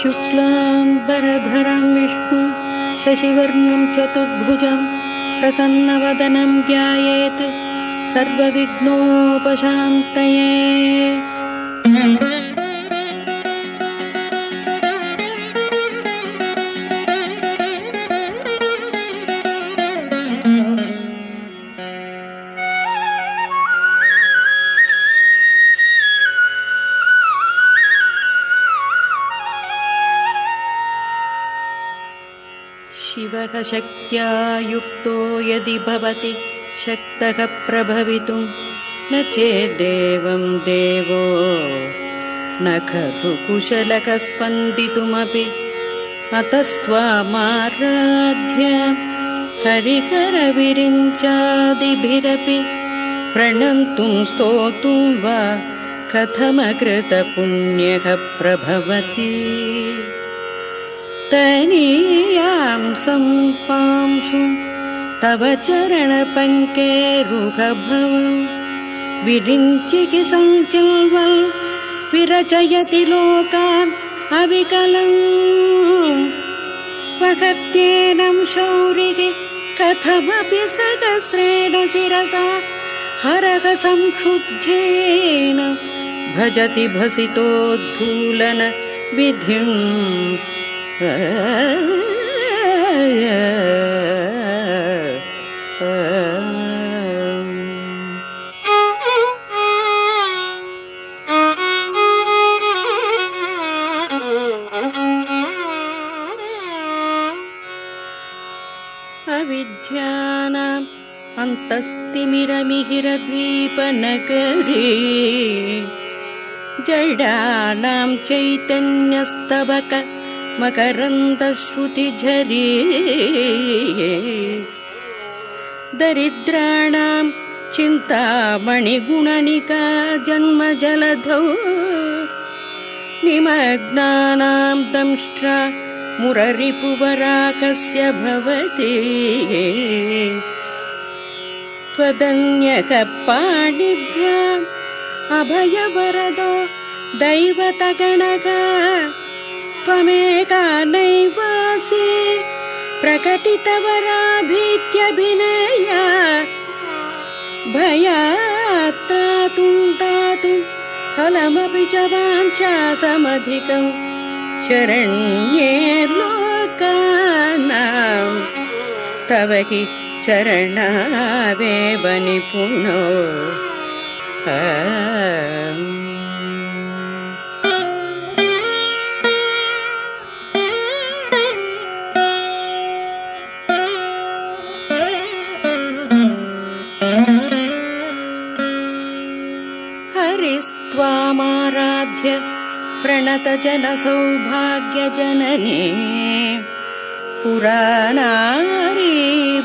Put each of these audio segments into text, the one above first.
शुक्लाम्बरधरं विष्णु शशिवर्णं चतुर्भुजं प्रसन्नवदनं ज्ञायेत् सर्वविघ्नोपशान्तये शक्त्या युक्तो यदि भवति शक्तः प्रभवितुं। न चेदेवं देवो न खलु कुशलः स्पन्दितुमपि अतस्त्वामाराध्य हरिकरविरिञ्चादिभिरपि। प्रणन्तुं स्तोतुं वा कथमकृतपुण्यः प्रभवति तनीयां सम्पांशु तव चरणपङ्केरुहभवं विरिञ्चिकि सञ्चिल्वल् विरचयति लोकान् अविकलम्। वहत्येनं शौरिः कथमपि सहस्रेण शिरसा। हरः संक्षुध्येन भजति भसितोद्धूलन विधिम् अविद्यानाम् अन्तस्तिमिरमिहिरद्वीपनगरे जडानां चैतन्यस्तबक मकरन्दश्रुतिझरी। दरिद्राणां चिन्तामणिगुणनिका जन्मजलधौ। निमग्नानां दंष्ट्रा मुररिपुवराकस्य भवति। त्वदन्यः पाणिभ्याम् अभयवरदो दैवतगणः त्वमेका नैवासि प्रकटितवराभीत्यभिनया भयात्रातुं दातुं फलमपि च वाञ्छासमधिकम् शरण्ये लोकानां। तव हि चरणावेव निपुणो प्रणतजनसौभाग्यजनने पुराणारी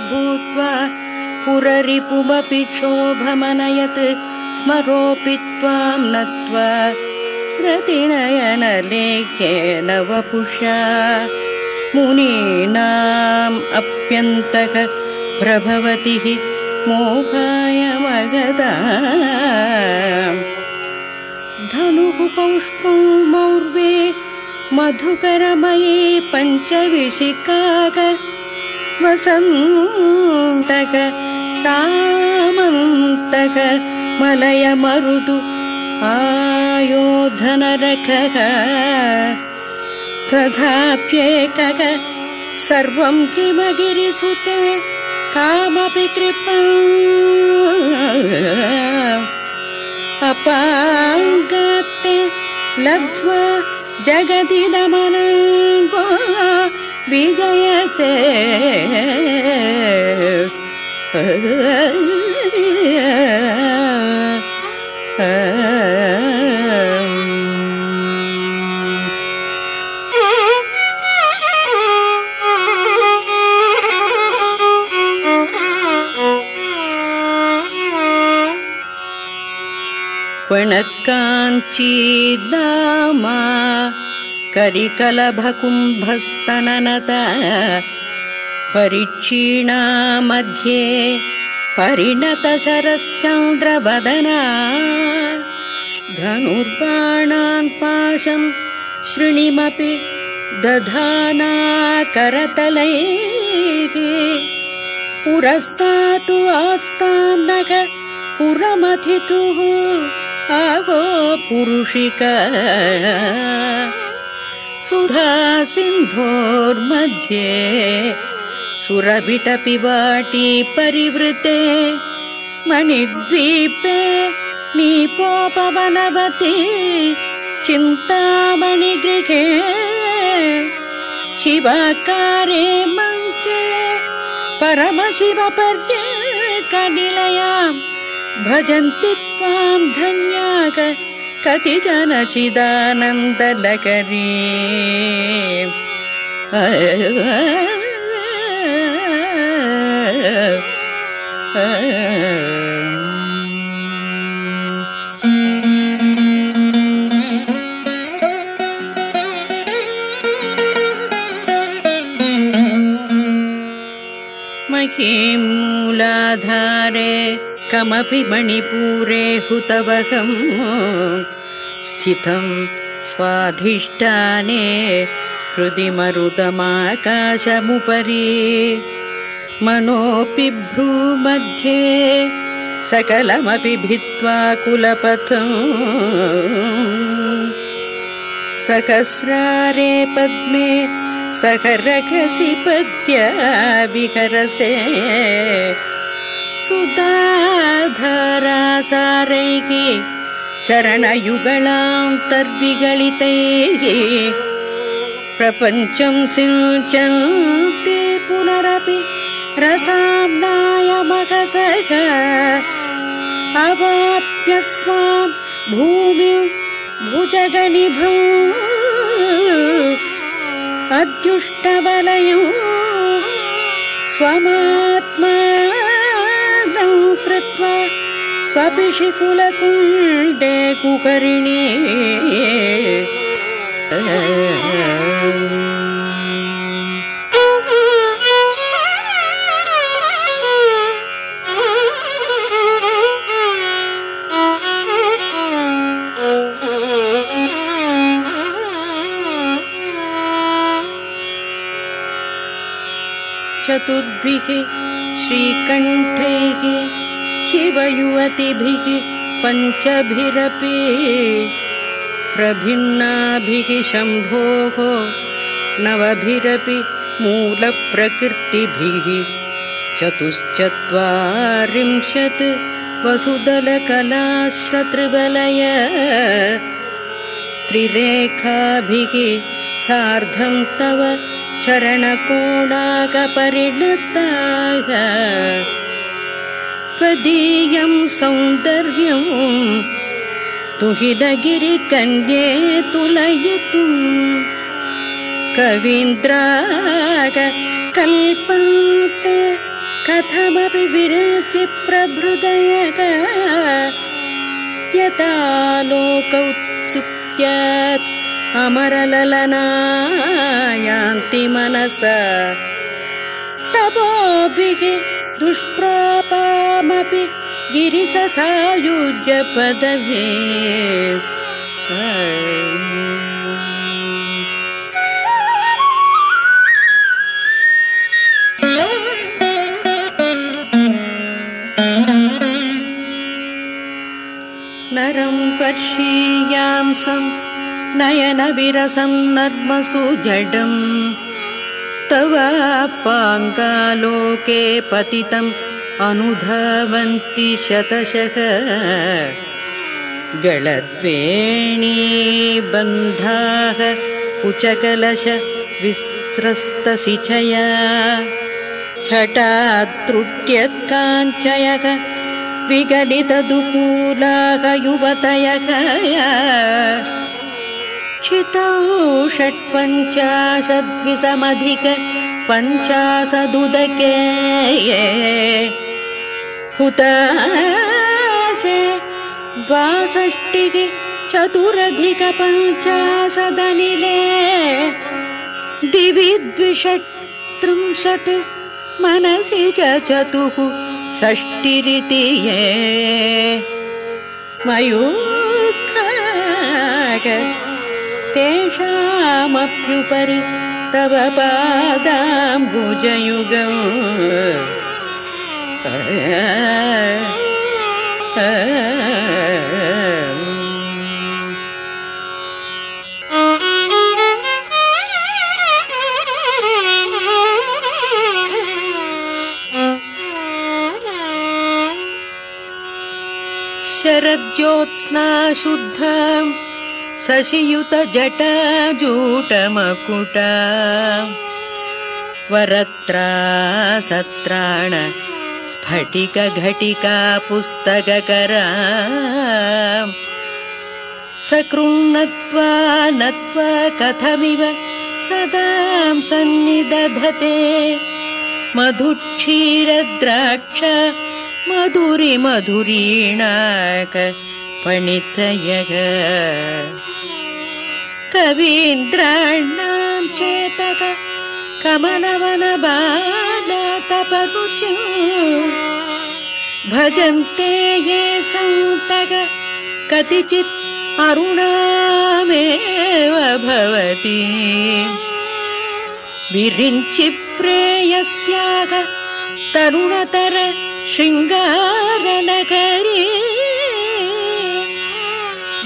भूत्वा पुररिपुमपि क्षोभमनयत् स्मरोऽपि त्वां नत्वा प्रतिनयनलेख्येन वपुषा मुनीनाम् अप्यन्तः प्रभवति मोहाय मगदा धनुः पौष्पौ मौर्वे मधुकरमये पञ्चविशिकाग वसन्तक सामन्तक मलय मरुदु आयोधनरखः तथाप्येकः सर्वं किमगिरिसुत कामपि कृपा अपाङ्गात्ते लब्ध्वा जगदिदमनङ्गो विजयते पणकाञ्चीदामा करिकलभकुम्भस्तननत परिक्षीणा मध्ये परिणतशरश्चन्द्रवदना धनुर्बाणान् पाशम् श्रुणिमपि दधाना करतलैः पुरस्तातु आस्तान्नग पुरमथितुः आगो पुरुषिक। सुधा सिन्धोर्मध्ये सुरभिटपिवाटी परिवृते। मणिद्वीपे नीपोपवनवती चिन्तामणिगृहे शिवाकारे मञ्चे परमशिवपर्ये कनिलयाम् भजन्ति त्वाम् धन्याग कति जनचिदानन्दलकरी महीं मूलाधारे कमपि मणिपूरे हुतवहम्। स्थितम् स्वाधिष्ठाने हृदि मरुदमाकाशमुपरि मनोऽपि भ्रूमध्ये सकलमपि भित्त्वा कुलपथम्। सहस्रारे पद्मे सहरघसि पद्या विहरसे सुधाधरासारैः चरणयुगलाम् तद्विगलितैः प्रपञ्चम् सिञ्चन्ति पुनरपि रसाम्नायमकसः अवाप्य स्वाम् भूमिम् भुजगनिभम् अद्युष्टवलयम् स्वमात्मानम् कृत्वा स्वपिषि कुलकुण्डे कुकरिणी। चतुर्भिः श्रीकण्ठैः शिवयुवतिभिः पञ्चभिरपि प्रभिन्नाभिः शम्भोः नवभिरपि मूलप्रकृतिभिः चतुश्चत्वारिंशत् वसुदलकलाश्रतृवलय त्रिरेखाभिः सार्धम् तव चरणकोणाकपरिणताः सौन्दर्यम् तुलयितुम् कवीन्द्राग कल्पन्ते कथमपि विरचि प्रभृदयः। यथा लोकौत्सुक्यात् अमरललनायान्ति मनस। तपोभिः दुष्प्रापामपि गिरिससायुज्य पदवे नरम् पर्षीयांसम् नयनविरसम् नर्मसु जडम् तव पाङ्गालोके पतितम् अनुधावन्ति शतशः। गलद्वेणी बन्धाः कुचकलश विस्रस्तसिचया हठात्त्रुट्यत्काञ्चयः विगलितदुकूलाः युवतयः चितौ षट्पञ्चाशद्विसमधिक पञ्चाशदुदके हुतासे द्वाषष्टिः चतुरधिक पञ्चाशदनिले दिवि द्विषट्त्रिंशत् मनसि च चतुः षष्ट बासष्टिरिति ये मयूखाग तेषामप्युपरि तव पादाम्बुजयुगम्। शरज्योत्स्ना शुद्धम् शशियुत जटजूटमकुटा वरत्रा सत्राण स्फटिकघटिका पुस्तककरा सकृण्णत्वा नत्वा कथमिव सदां सन्निदधते। मधुक्षीरद्राक्ष मधुरि पणित्रयग कवीन्द्राणां चेतक कमलवनबालातपरुचि। भजन्ते ये सन्तक कतिचित् अरुणामेव भवति। विरिञ्चि प्रेयस्याः तरुणतर शृङ्गारनगरे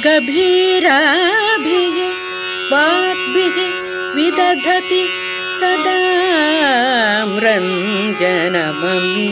गभीराभिः वाग्भिः विदधति सदा रञ्जनममी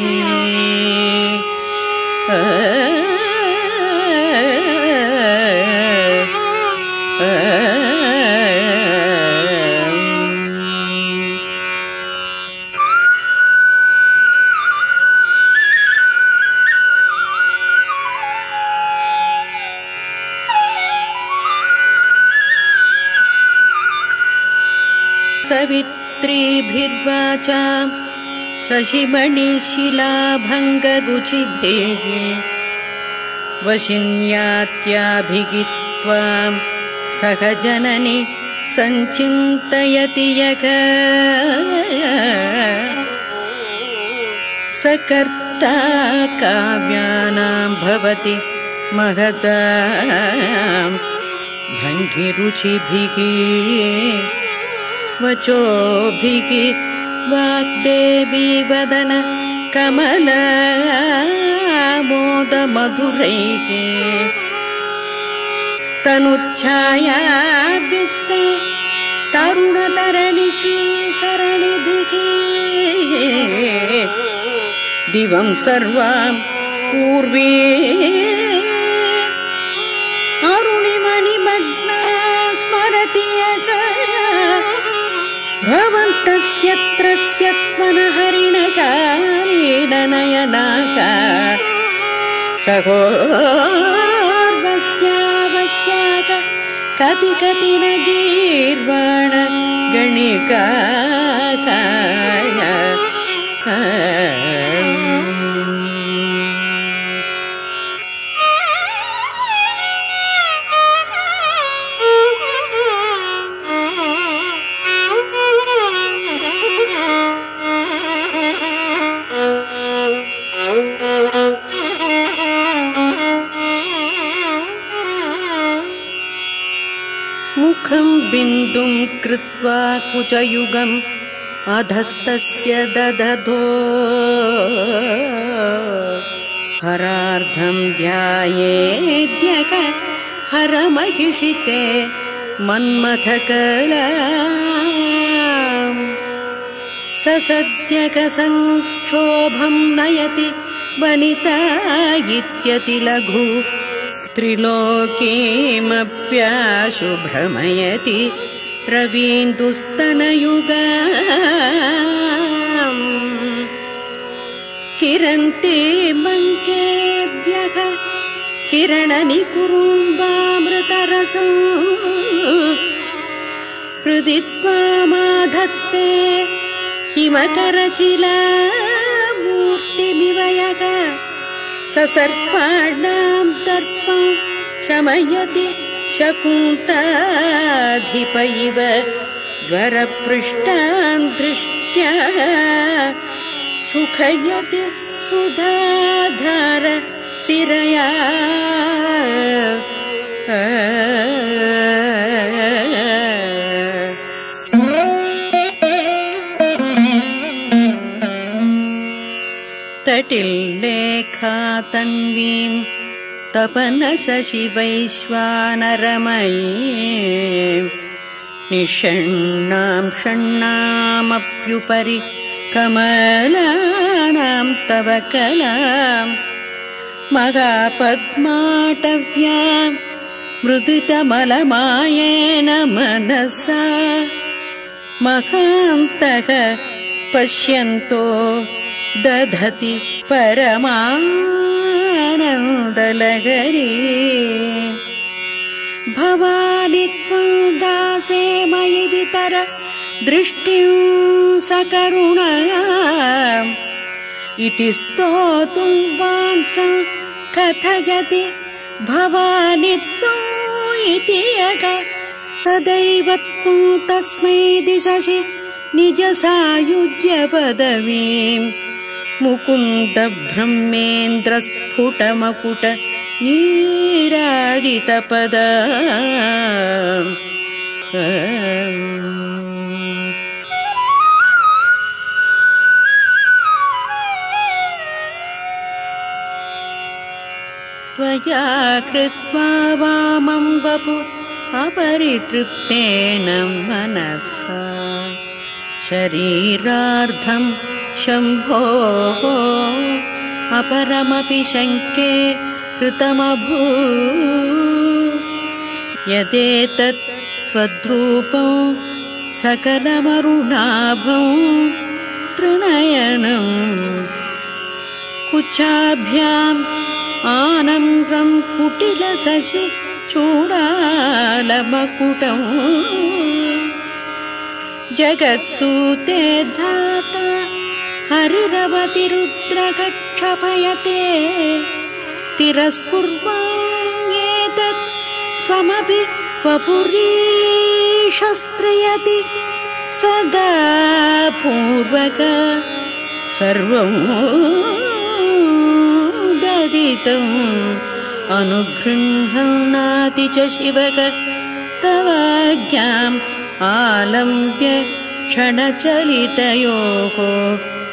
शशिमणिशिलाभङ्गरुचिभिः वशिन्यात्याभिगित्वाम् सह जननि सञ्चिन्तयति यग सकर्ता काव्यानाम् भवति महताम् भङ्गिरुचिभिः वचोभिः वाग्देवी वदन कमल मोदमधुरैः तनुच्छायाभिस्ते तरुणतरनिशी सरणिभिः दिवं सर्वाम् पूर्वे अरुणिमणिमग्ना स्मरति यः भवन्तस्यत्र स्यत्मनहरिणशालीनयनाक सहोर्वस्यावस्याक कति कति न गीर्वाण गणिकाय कृत्वा कुचयुगम् अधस्तस्य ददधो। हरार्धम् ध्यायेद्यक हरमहिषिते मन्मथकला ससद्यकसङ्क्षोभम् नयति वनिता इत्यति लघु त्रिलोकीमप्याशु भ्रमयति रवीन्दुस्तनयुगा किरन्ति मङ्केभ्यः किरणनिकुरुम्बामृतरसौ। हृदि त्वामाधत्ते हिमकरशिला मूर्तिमिव यः ससर्पाणाम् दर्पम् शमयति शकुन्तधिप इव ज्वरपृष्टान् दृष्ट्या सुखयति सुधाधार सिरया। तटिल्लेखा तन्वीम् तपनशशिवैश्वानरमयी निषण्णाम् षण्णामप्युपरि कमलानाम् तव कलाम् मगापद्माटव्या मृदितमलमायेन मनसा महान्तः पश्यन्तो दधति भवानि त्वम् दासे मयि वितर दृष्टिम् सकरुणया इति स्तोतुम् वाञ्छम् कथयति भवानि त्वम् इति यग तदैव त्वम् तस्मै दिशसि निज सायुज्य पदवीम् मुकुन्द ब्रह्मेन्द्र स्फुटमकुट नीराडितपद त्वया कृत्वा वामम् वपु अपरितृप्तेन मनसा शरीरार्धम् शम्भोः अपरमपि शङ्के कृतमभू यदेतत् त्वद्रूपम् सकलमरुणाभम् त्रिनयनम् कुचाभ्याम् आनन्दम् कुटिलशशि चूडालमकुटम् जगत्सूते धाता हरिरवतिरुद्रकक्षपयते। तिरस्कुर्वाण्येतत् स्वमपि वपुरीशस्त्रियति सदा पूर्वक अनुगृह्णाति च शिवक तवाज्ञाम् आलम्ब्य क्षणचलितयोः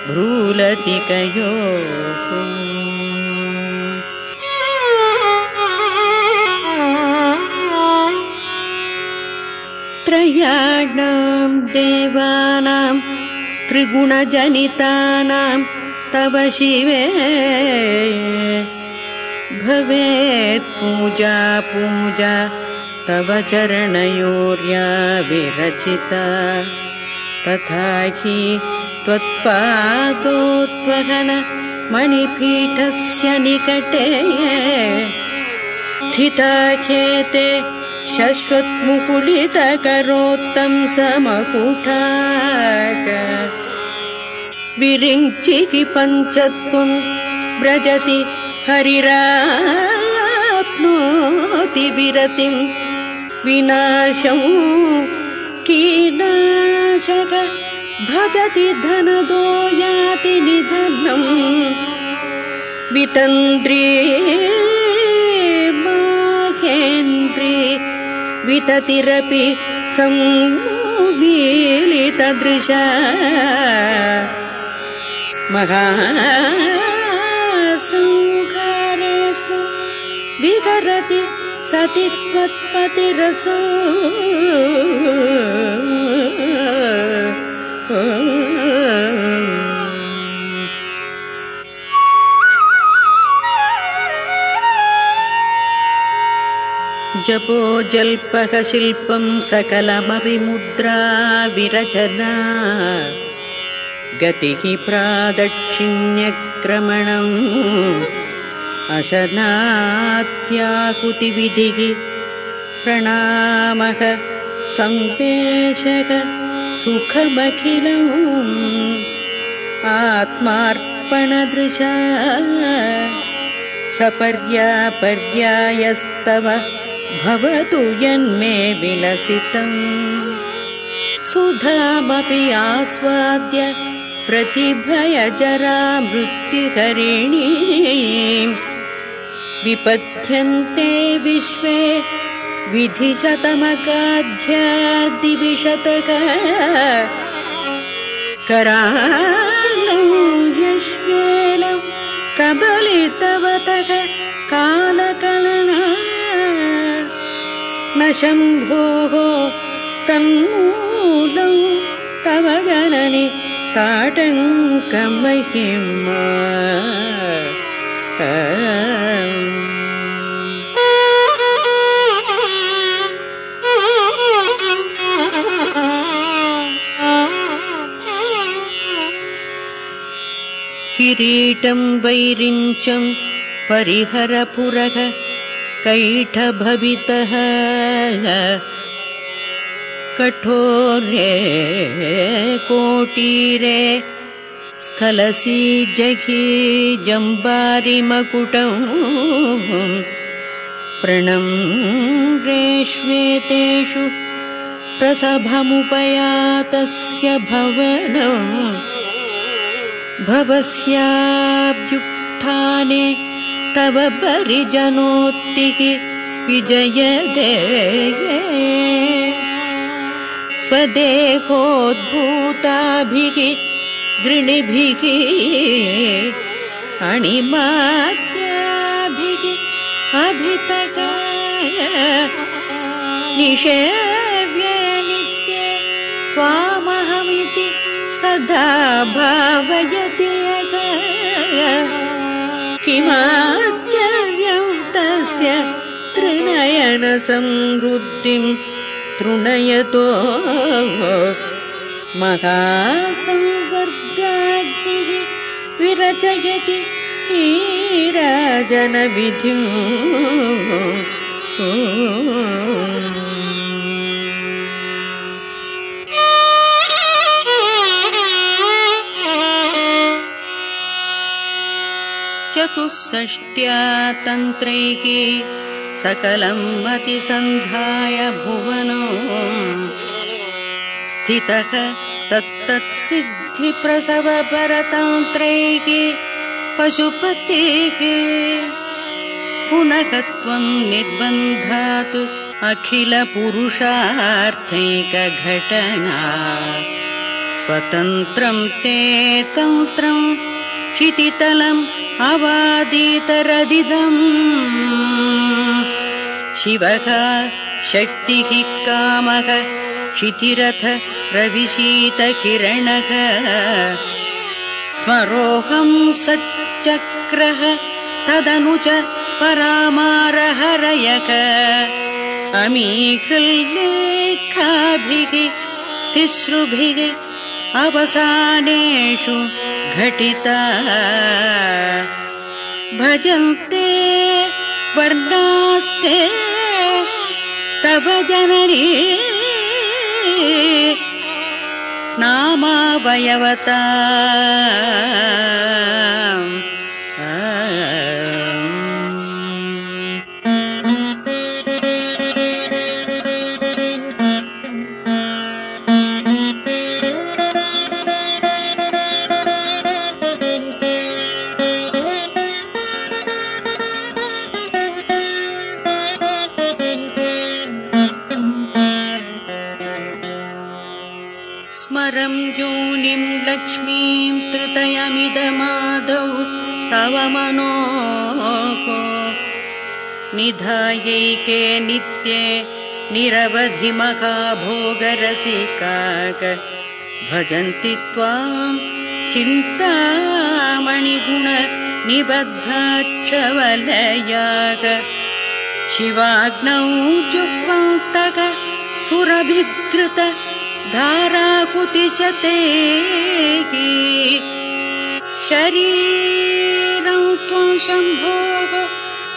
भ्रूलतिकयोः। त्रयाणाम् देवानाम् त्रिगुणजनितानाम् तव शिवे। भवेत् पूजा पूजा तव चरणयोर्या विरचिता तथा हि त्वत्पादोत्वगन मणिपीठस्य निकटे स्थिताख्येते शश्वत्मुकुलितकरोत्तम् समकुटाक विरिञ्चिकि पञ्चत्वम् व्रजति हरिराप्नोति विरतिम् विनाशम् कीनाशक भजति धनदो याति निधनम् वितन्द्री माहेन्द्री विततिरपि संमीलितदृश महासंहारेषु विहरति जपो जल्पः शिल्पम् सकलमपि मुद्रा विरचना। गतिः प्रादक्षिण्यक्रमणम् अशनात्याहुतिविधिः प्रणामः संवेशक सुखमखिलम् आत्मार्पणदृशा सपर्यापर्यायस्तव भवतु यन्मे विलसितम् सुधामपि आस्वाद्य प्रतिभयजरा मृत्युकरिणी विपथ्यन्ते विश्वे विधिशतमकाध्यादिविशतक करालौ यश्वेलौ कबलितवतः कालकलना। न शम्भोः तन्मूलौ तव जननि ताटङ्कमहिमा किरीटं वैरिञ्चं परिहरपुरः कैठभवितः कठोरे कोटीरे स्खलसी जघी जम्बारिमकुटौ प्रणं रेष्वेतेषु प्रसभमुपयातस्य भवनम् भवस्याभ्युत्थाने तव परिजनोत्तिः विजयदे स्वदेहोद्भूताभिः गृणिभिः अणिमात्याभिः अभितगाय। निषेव्य नित्ये त्वामहमिति सदा भावयति किमाश्चर्यं तस्य त्रिनयनसंवृद्धिं तृणयतो महासंवर्गाग्निः विरचयति नीराजनविधिम् चतुष्षष्ट्या तन्त्रैः सकलम् अतिसन्धाय भुवनो। स्थितः तत्तत्सिद्धिप्रसवपरतन्त्रैः पशुपतेः पुनः त्वम् निर्बन्धात् अखिलपुरुषार्थैकघटना। स्वतन्त्रम् ते तन्त्रम् क्षितितलम् अवादीतरदिदम् शिवः शक्तिः कामः क्षितिरथ रविशीतकिरणः स्मरोऽहम् सच्चक्रः तदनु च परामारहरयः। अमीहृल्लेखाभिः तिसृभिः अवसानेषु घटिता। भजन्ते वर्णास्ते तव जननी। नामावयवता निधायैके नित्ये निरवधिमकाभोगरसिकाक भजन्ति त्वां चिन्तामणिगुण निबद्धाक्षवलयाग शिवाग्नौ जुह्वान्तक सुरभिघृत धाराकुतिशते शरीरं त्वं शम्भोः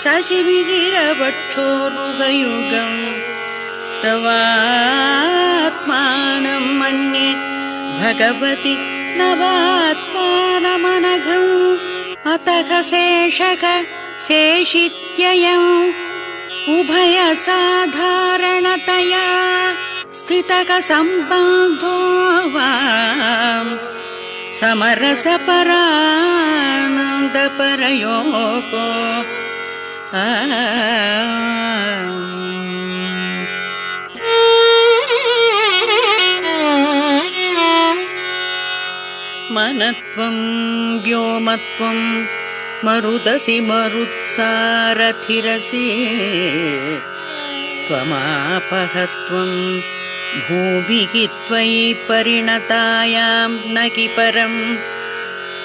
शशिविगिरवक्षोरुगयुगम् तवात्मानं मन्ये भगवति नवात्मानमनघम् अतः शेषक शेषित्ययम् उभयसाधारणतया स्थितक सम्बन्धो वा समरसपरानन्दपरयोगो आ मनत्वं व्योमत्वं मरुदसि मरुत्सारथिरसि त्वमापहत्वं भूभिः त्वयि परिणतायां न कि परम्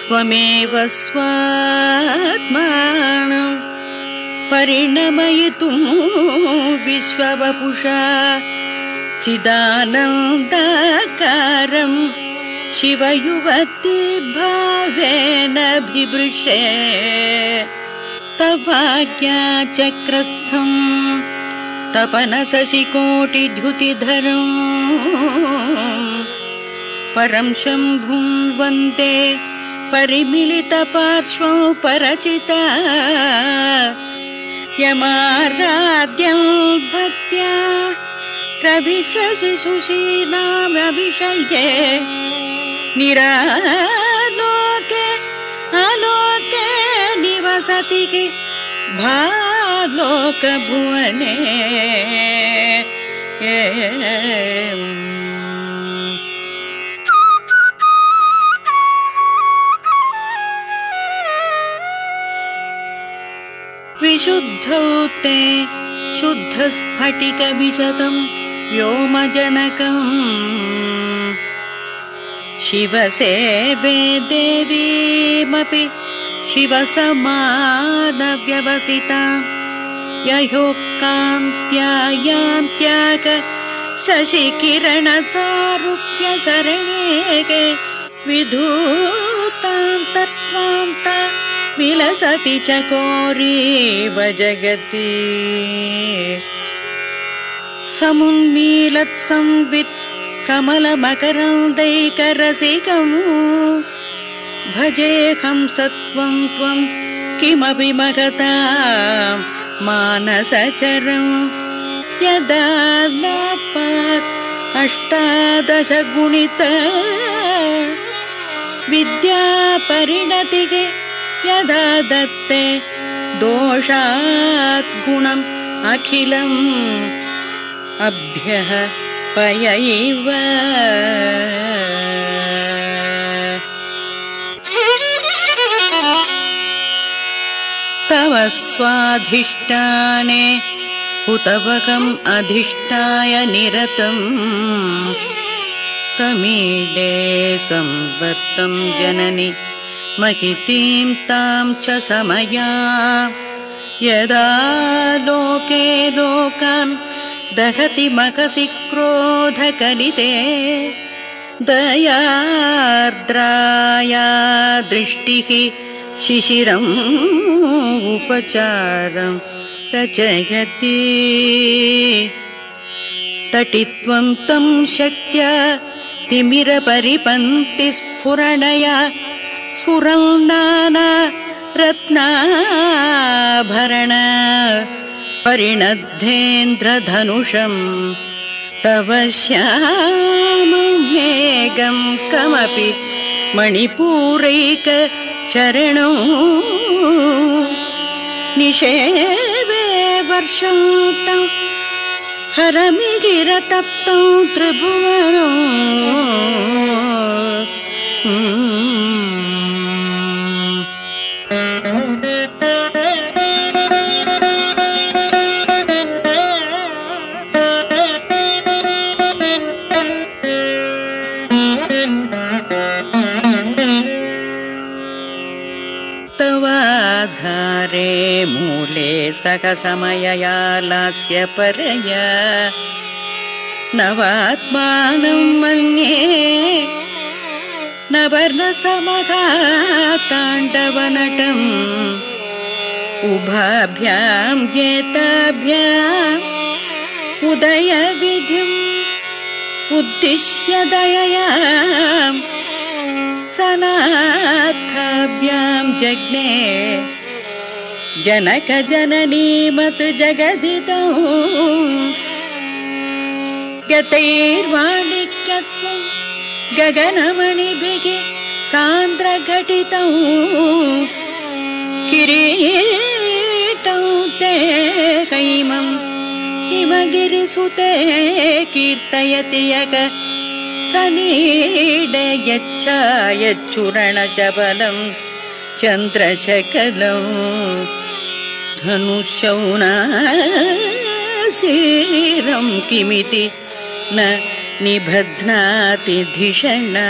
त्वमेव स्वात्मानं परिणमयितुं विश्ववपुषा चिदानन्दाकारम् शिवयुवती भावेन बिभृशे तवाज्ञाचक्रस्थम् तपनशशिकोटिद्युतिधरम् परं शम्भुं वन्दे परिमिलितपार्श्वं परचिता यमाराध्यं भक्त्या रविशशिशुशीलामभिषये निरालोके आलोके निवसति भालोकभुवने विशुद्धौ ते शुद्धस्फटिकविशतं व्योमजनकम्। शिवसेवे देवीमपि शिवसमानव्यवसिता। ययोक्कान्त्यायान्त्याग शशिकिरणसारूप्यसरणे विधूतान्तर्त्वान्त विलसति चकोरीव जगति। समुन्मीलत्संवित् कमलमकरन्दैकरसिकम् भजेऽहं सत्त्वं त्वं किमपि महता मानसचरम् यदा अष्टादशगुणित विद्यापरिणतिः यदा दत्ते दोषात् गुणम् अखिलम् अभ्यः पयैव तव स्वाधिष्ठाने हुतवकम् अधिष्ठाय निरतम् तमीडे संवर्तं जननि महितीं तां च समया। यदा लोके लोकान् दहति मकसि क्रोधकलिते दयार्द्राया दृष्टिः शिशिरम् उपचारं रचयति। तटित्वं तं शक्त्या तिमिरपरिपन्तिस्फुरणया स्फुरन्नाना रत्नाभरण परिणद्धेन्द्रधनुषम् तव श्याममेघं कमपि मणिपूरैकचरणो। निषेवे वर्षं तं हरमिगिरतप्तौ त्रिभुवनौ मूले सकसमयया लास्य परया नवात्मानं मन्ये नवर्णसमगाताण्डवनटम् उभाभ्यां एताभ्याम् उदयविधिम् उद्दिश्य दययाम् सनाथाभ्यां जज्ञे जनकजननीमत् जगदितौ गतैर्वाणिक्यत्वं गगनमणिभिः सान्द्रघटितौ किरीटौ ते हैमम् हिमगिरिसुते कीर्तयति यग सनीडयच्छायच्छुरणशबलम् चन्द्रशकलौ धनुषौनासीरं किमिति न निबध्नाति धिषणा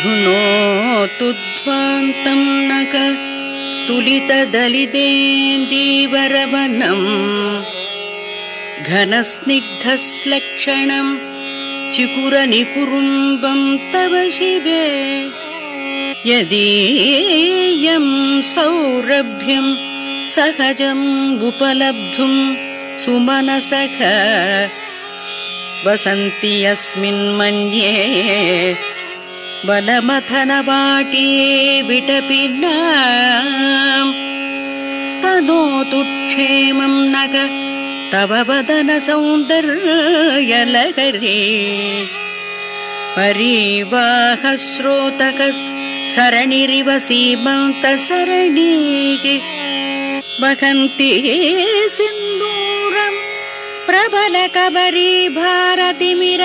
धुनोतु ध्वान्तं नक स्तुलितदलितेन्दीवरवनम् घनस्निग्धस्लक्षणम् चिकुरनिकुरुम्बं तव शिवे। यदीयं सौरभ्यं सहजम् उपलब्धुम् सुमनसख वसन्ति अस्मिन् मन्ये तनोतु क्षेमं नग तव वदन सौन्दर्यलहरे परिवाहस्रोतक सरणिरिव सीमन्तसरणीः वहन्ति सिन्दूरम् प्रबलकबरी भारतिमिर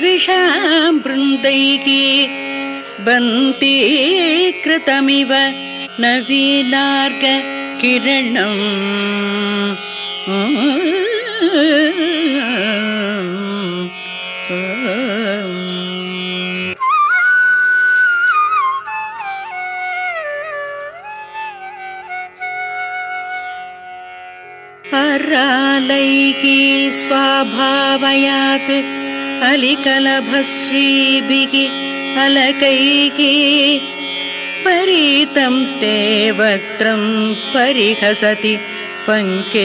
द्विषां वृन्दैः बन्ती कृतमिव नवीनार्ग किरणम् अरालैकी स्वाभावयात् अलिकलभश्रीभिः अलकैः परीतं ते वक्त्रं परिहसति पङ्केरुहरुचिं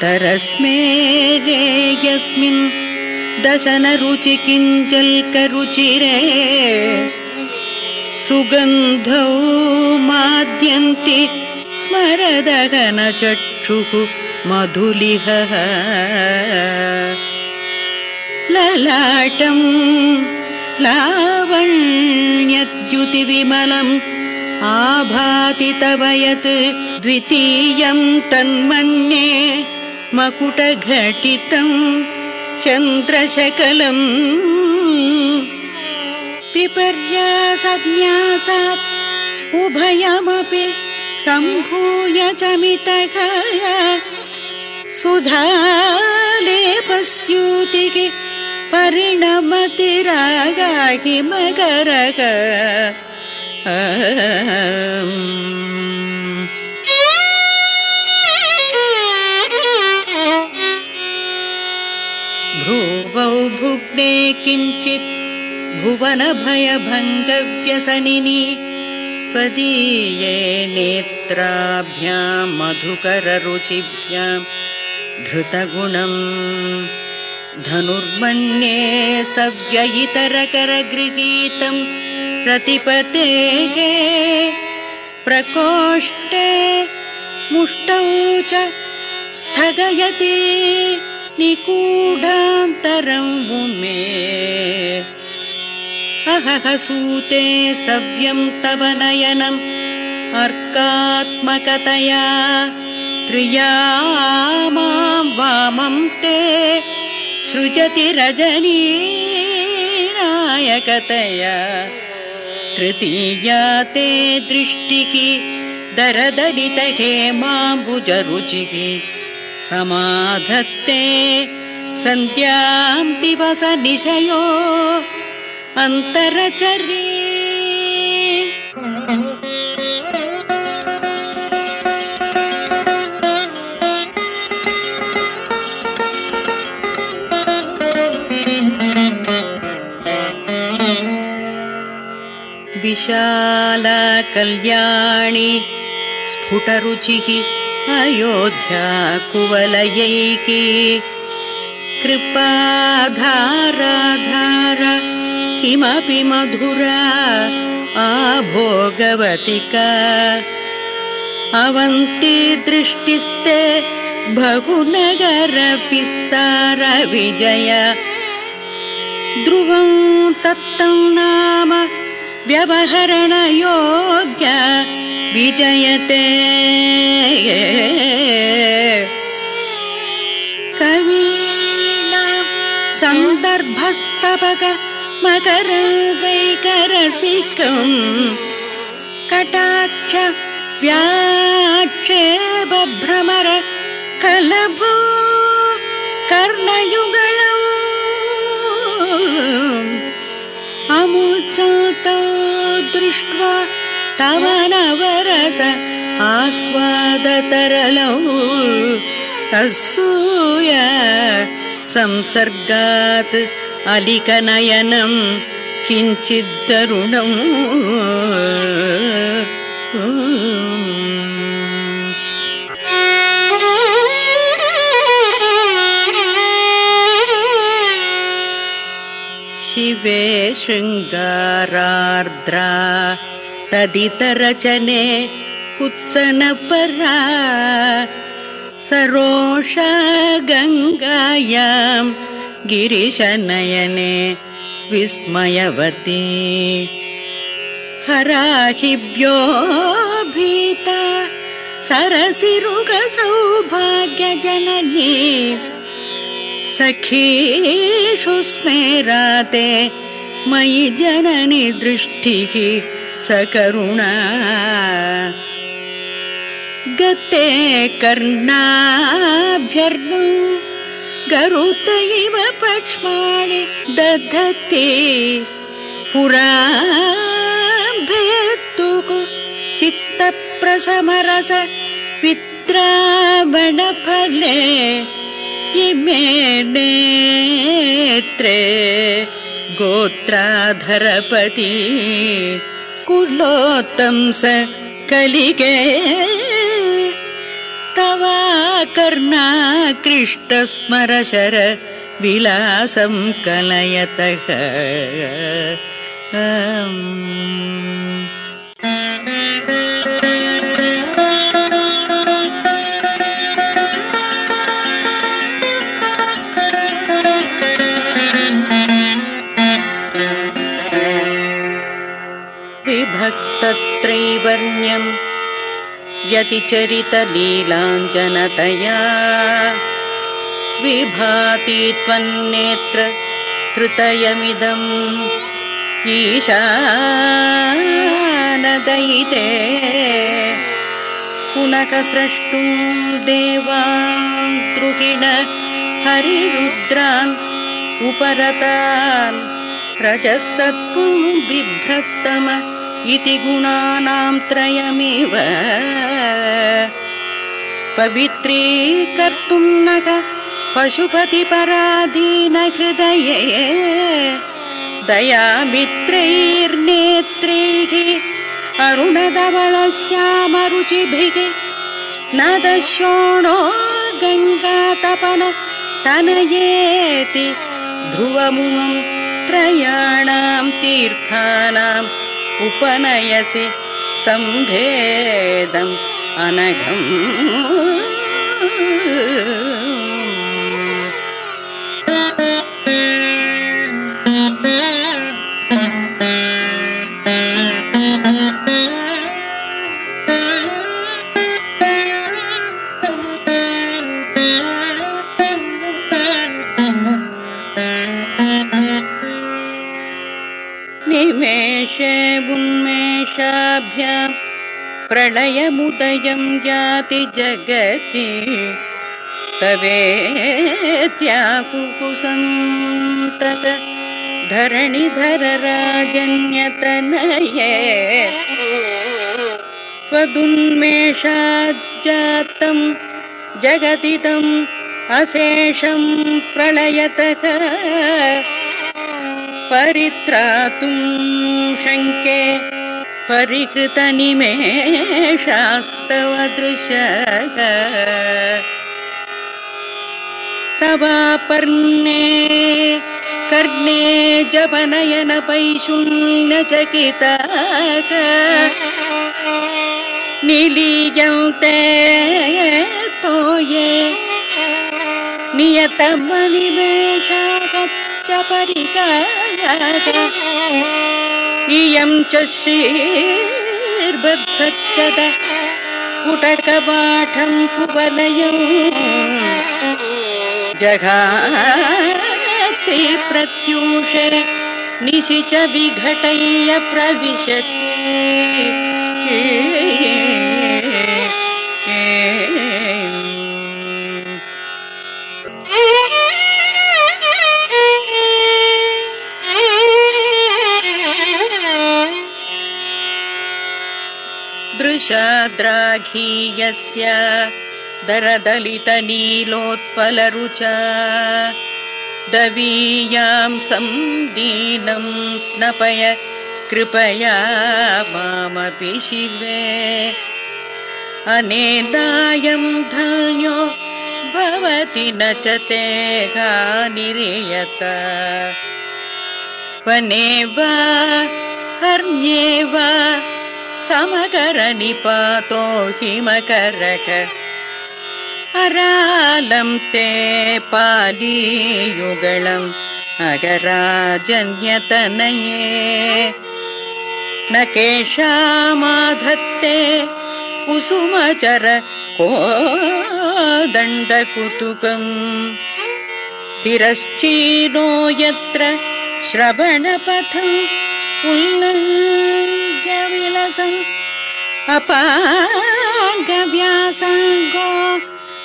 तरस्मे यस्मिन् दशनरुचि किञ्जल्करुचिरे सुगन्धौ माद्यन्ति स्मरदगनचक्षुः मधुलिहः ललाटं लावण्यद्युतिविमलम् आभाति तव यत् द्वितीयं तन्मन्ये मकुटघटितं चन्द्रशकलम् पिपर्यासन्न्यासात् उभयमपि सम्भूय च मितः सुधालेपस्यूतिः परिणमतिरागाहि मकरः भ्रुवौ भुग्ने किञ्चित् भुवनभयभङ्गव्यसनिनि त्वदीये नेत्राभ्यां मधुकररुचिभ्यां धृतगुणम् धनुर्मन्ये सव्ययितरकरगृहीतं प्रतिपतेः प्रकोष्ठे मुष्टौ च स्थगयति निगूढान्तरं भूमे। अहह सूते सव्यं तव नयनम् अर्कात्मकतया त्रिया मां वामं ते सृजति रजनी नायकतया तृतीया ते दृष्टिः दरदलित हेमाम्बुजरुचिः समाधत्ते सन्ध्यां दिवस निशयो अन्तरचरी विशाला कल्याणी स्फुटरुचिः अयोध्या कुवलयैकी कृपाधाराधार किमपि मधुरा आभोगवतिका अवन्ति दृष्टिस्ते बहुनगरविस्तारविजय ध्रुवं तत्तं नाम व्यवहरणयोग्य विजयते। सन्दर्भस्तपक मकरदैकरसिकम् कटाक्ष व्याक्षेपभ्रमर कलभो कर्णयुगलम् तव नवरस आस्वादतरलौ असूय संसर्गात् अलिकनयनं किञ्चिद्दरुणम् शिवे शृङ्गारार्द्रा तदितरचने कुत्सनपरा सरोषा गङ्गायां गिरिशनयने विस्मयवती। हराहिभ्यो भीता सरसिरुगसौभाग्यजननी सखीषु स्मेराते मयि जननि दृष्टिः सकरुणा गते कर्णाभ्यर्नु गरुत इव पक्ष्माणि दधते। पुरा भेत्तुः चित्तप्रशमरस विद्रावणफले इमे नेत्रे गोत्राधरपति कुलोत्तंस कलिगे तव कर्णाकृष्टस्मरशर विलासं कलयतः विभक्तत्रैवर्ण्यम् व्यतिचरितलीलाञ्जनतया विभाति त्वन्नेत्र हृदयमिदम् ईशानदयिते पुनकस्रष्टुं देवान् द्रुहिण हरिरुद्रान् उपरतान् रजसत्त्वं बिभ्रत्तम इति गुणानां त्रयमेव। पवित्रीकर्तुं नग पशुपतिपराधीनहृदये। दयामित्रैर्नेत्रैः अरुणधवलश्यामरुचिभिः न दशोणो ध्रुवमुमं त्रयाणां तीर्थानाम् उपनयसि सम्भेदम् अनघम् प्रलयमुदयं याति जगति तवेत्याकुकुसन्तक धरणिधर राजन्यतनये त्वदुन्मेषाज्जातं जगदिदम् अशेषं प्रलयतः परित्रातुं शङ्के परिहृतनिमेषास्तवदृशः तवापर्णे कर्णे जपनयनपैशून्यचकिताः निलीयन्ते तोये नियतमनिमेषागच्छ परिकाः इयं च श्रीर्बद्धच्छद पुटकपाठं जगाति प्रत्यूषे निशि च विघटय्य प्रविशति दृशाद्राघीयस्य दरदलितनीलोत्पलरुचा दवीयां सन्दीनं स्नपय कृपया मामपि शिवे। अनेनायं धन्यो भवति न च ते गानिर्यत। वने वा हर्म्ये वा समकरनिपातो हिमकरक। अरालं ते पालीयुगलम् अगराजन्यतनये। न केषामाधत्ते कुसुमचर को दण्डकुतुकम् तिरश्चीनो यत्र श्रवणपथम् उल्लङ्घ्य विलसन् अपाङ्गव्यासङ्गो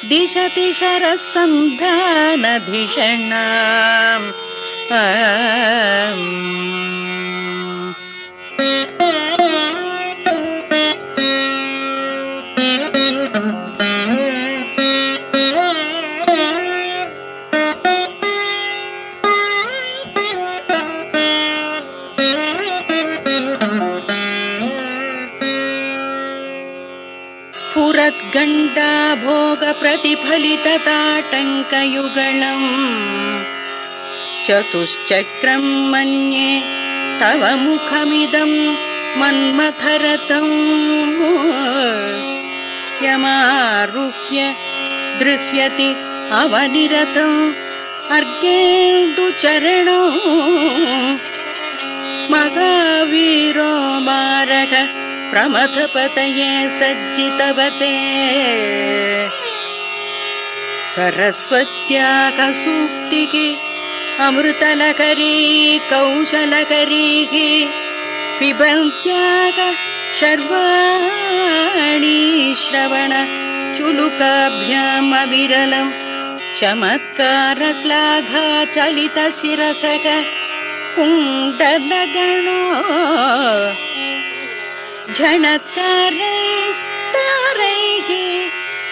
दिशति शरः सन्धानधिषणाम् स्फुरद्गण्डा भोगप्रतिफलितताटङ्कयुगलम् चतुश्चक्रं मन्ये तव मुखमिदं मन्मथरतम्। यमारुह्य गृह्यति अवनिरतम्। अर्गेन्दुचरणौ मगावीरो मारग प्रमथपतये सज्जितवते। सरस्वत्याः सूक्तिः अमृतलकरी कौशलकरीः पिबन्त्याग शर्वाणि श्रवण चुलुकाभ्याम् अविरलम् चमत्कारश्लाघा चलितशिरसक कुण्डलगणो झणत्कारैस्तारैः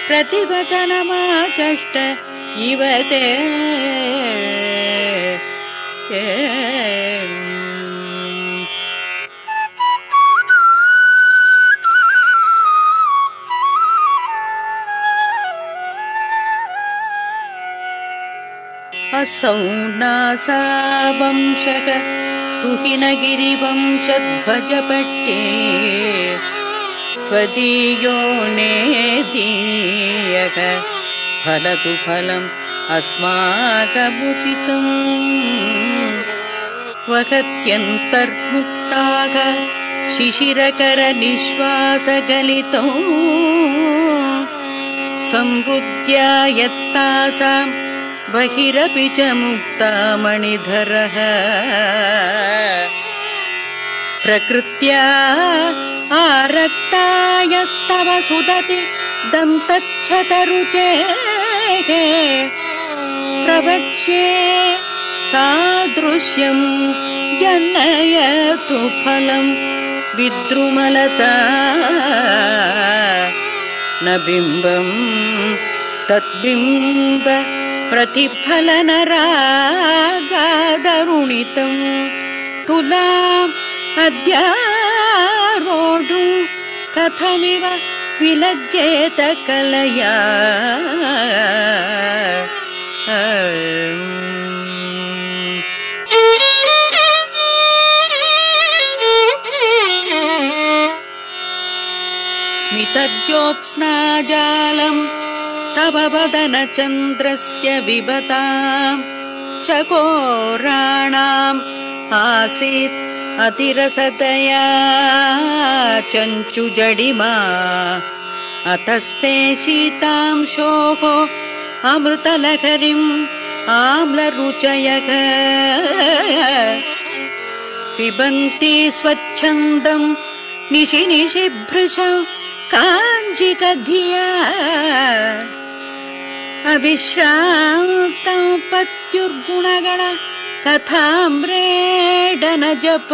प्रतिवचनमाचष्ट इव ते। असौ नासावंशक तुहिनगिरिवंशध्वजपट्टे त्वदीयो नेदीयः फलतु फलम् अस्माकमुचितम्। वहत्यन्तर्मुक्ताः शिशिरकरनिश्वासगलितौ संवृत्या यत्तासाम् बहिरपि च मुक्ता मणिधरः प्रकृत्या आरक्तायस्तव सुदति दन्तच्छतरुचेः। प्रवक्ष्ये सादृश्यम् जनयतु फलम् विद्रुमलता। न बिम्बम् तद्बिम्ब प्रतिफलनरागादरुणितम् तुलाम् अद्यारोढु कथमिव विलज्जेत कलया। विसर्जोत्स्नाजालम् तव वदनचन्द्रस्य विभताम् चकोराणाम् आसीत् अतिरसतया चञ्चुजडिमा। अतस्ते शीतांशोः अमृतलहरिम् आम्लरुचयः। पिबन्ति स्वच्छन्दम् निशि निशि भृश काञ्चिकधिया अविश्रान्तम् पत्युर्गुणगण कथाम्रेडन जप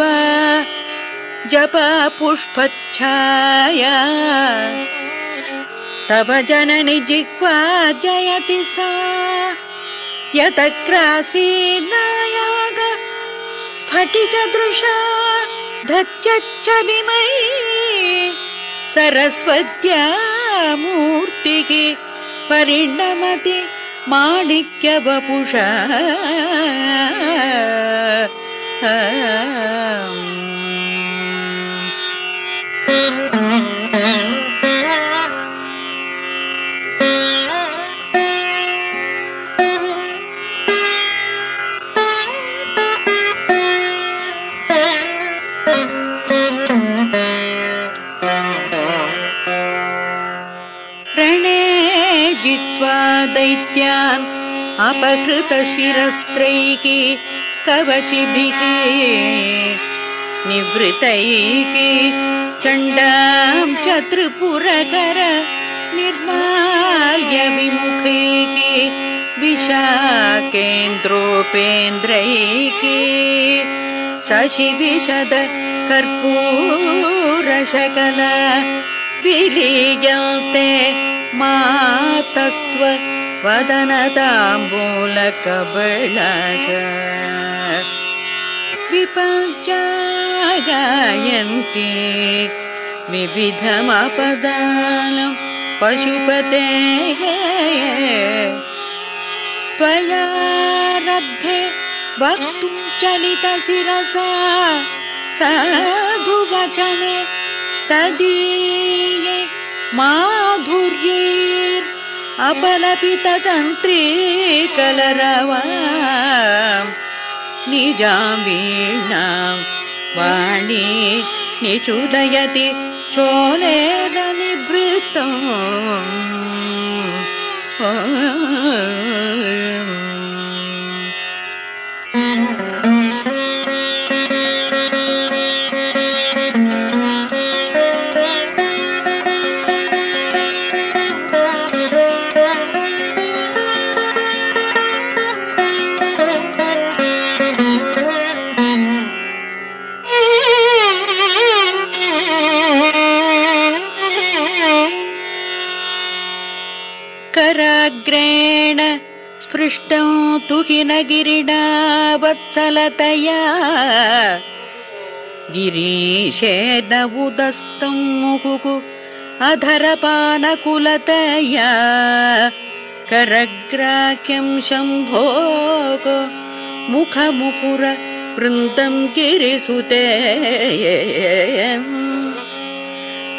जप पुष्पच्छाया तव जननि जिह्वा जयति सा यतक्रासीनायाग स्फटिकदृशा धच्च विमयी सरस्वत्या मूर्तिः परिणमति माणिक्यवपुषा अपहृतशिरस्त्रैः कवचिभिः निवृतैः चण्डां च त्रिपुरकर निर्माल्य विमुखैः विशाकेन्द्रोपेन्द्रैः शशिविशद कर्पूरशकल विलीयन्ते मातस्त्व वदनताम्बूलकबळग विपञ्चायन्ति विविधमपदानम् पशुपतेः त्वयारब्धे वक्तुं चलितशिरसा साधुवचने तदीये माधुर्यैर् अपलपिततन्त्री कलरवा निजां वीणां वाणी निचुदयति चोलेन तु हिनगिरिणा वत्सलतया गिरीशेन उदस्तं मुहुः अधरपानकुलतया करग्राह्यं शम्भोग मुखमुकुर वृन्दं गिरिसुते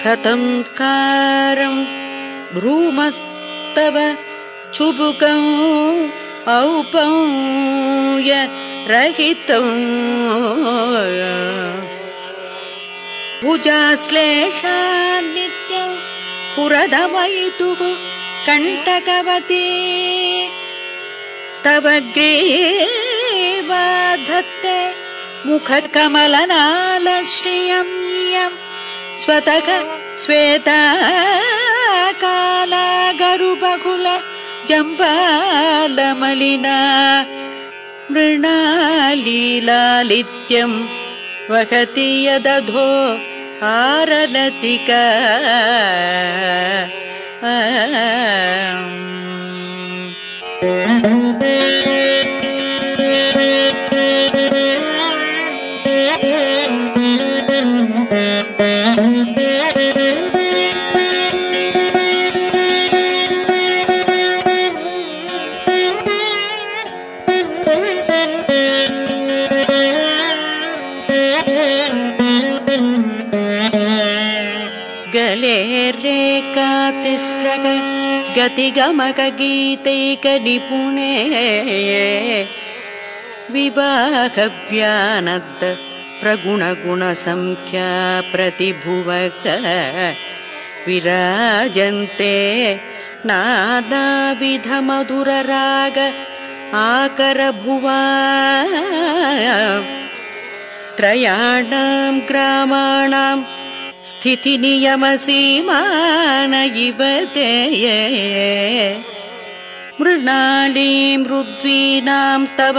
कथं कारं भ्रूमस्तव चुबुकम् औपौय रहितम् भुजाश्लेषान्नित्यं पुरधमयितुः कण्टकवती। तव ग्रीवा धत्ते मुखकमलनालश्रियं इयं स्वतः श्वेता काला जम्बालमलिना मृणालीलालित्यं वहति यदधो आरलतिका गले रेरेकातिस्रग गतिगमकगीतैकनिपुणे। विवाहव्यानद् प्रगुणगुणसङ्ख्या प्रतिभुवक विराजन्ते नानाविधमधुरराग आकरभुवा त्रयाणाम् ग्रामाणाम् स्थितिनियमसीमान इव ते मृणालीम् रुद्वीनाम् तव